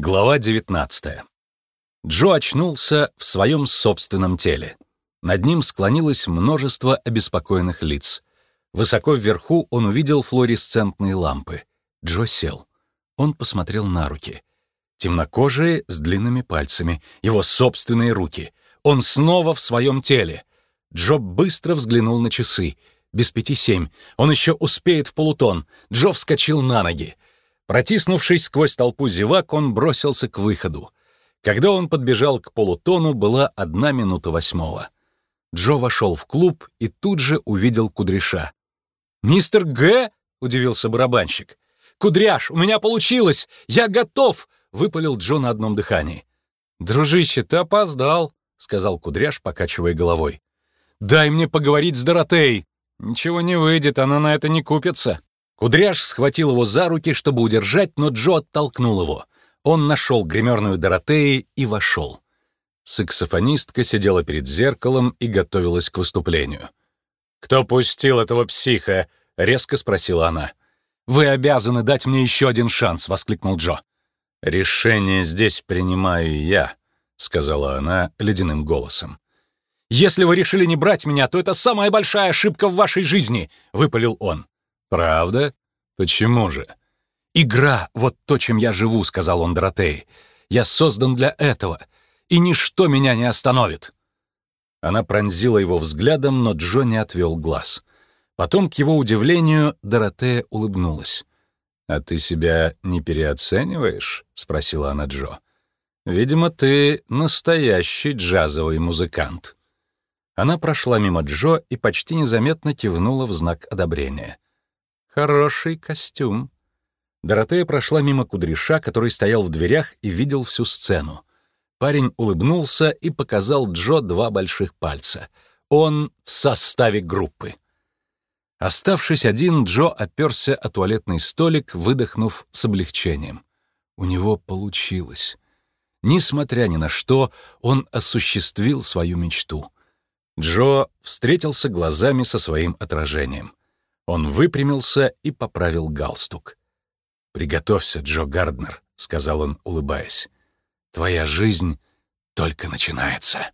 Глава 19. Джо очнулся в своем собственном теле. Над ним склонилось множество обеспокоенных лиц. Высоко вверху он увидел флуоресцентные лампы. Джо сел. Он посмотрел на руки. Темнокожие с длинными пальцами, его собственные руки. Он снова в своем теле. Джо быстро взглянул на часы. Без пяти семь. Он еще успеет в полутон. Джо вскочил на ноги. Протиснувшись сквозь толпу зевак, он бросился к выходу. Когда он подбежал к полутону, была одна минута восьмого. Джо вошел в клуб и тут же увидел Кудряша. «Мистер Г?» — удивился барабанщик. «Кудряш, у меня получилось! Я готов!» — выпалил Джо на одном дыхании. «Дружище, ты опоздал», — сказал Кудряш, покачивая головой. «Дай мне поговорить с Доротеей». «Ничего не выйдет, она на это не купится». Кудряш схватил его за руки, чтобы удержать, но Джо оттолкнул его. Он нашел гримерную Доротеи и вошел. Саксофонистка сидела перед зеркалом и готовилась к выступлению. «Кто пустил этого психа?» — резко спросила она. «Вы обязаны дать мне еще один шанс!» — воскликнул Джо. «Решение здесь принимаю я», — сказала она ледяным голосом. «Если вы решили не брать меня, то это самая большая ошибка в вашей жизни!» — выпалил он. «Правда? Почему же?» «Игра — вот то, чем я живу», — сказал он Доротей. «Я создан для этого, и ничто меня не остановит». Она пронзила его взглядом, но Джо не отвел глаз. Потом, к его удивлению, Доротея улыбнулась. «А ты себя не переоцениваешь?» — спросила она Джо. «Видимо, ты настоящий джазовый музыкант». Она прошла мимо Джо и почти незаметно кивнула в знак одобрения. «Хороший костюм». Доротея прошла мимо кудряша, который стоял в дверях и видел всю сцену. Парень улыбнулся и показал Джо два больших пальца. Он в составе группы. Оставшись один, Джо оперся о туалетный столик, выдохнув с облегчением. У него получилось. Несмотря ни на что, он осуществил свою мечту. Джо встретился глазами со своим отражением. Он выпрямился и поправил галстук. «Приготовься, Джо Гарднер», — сказал он, улыбаясь. «Твоя жизнь только начинается».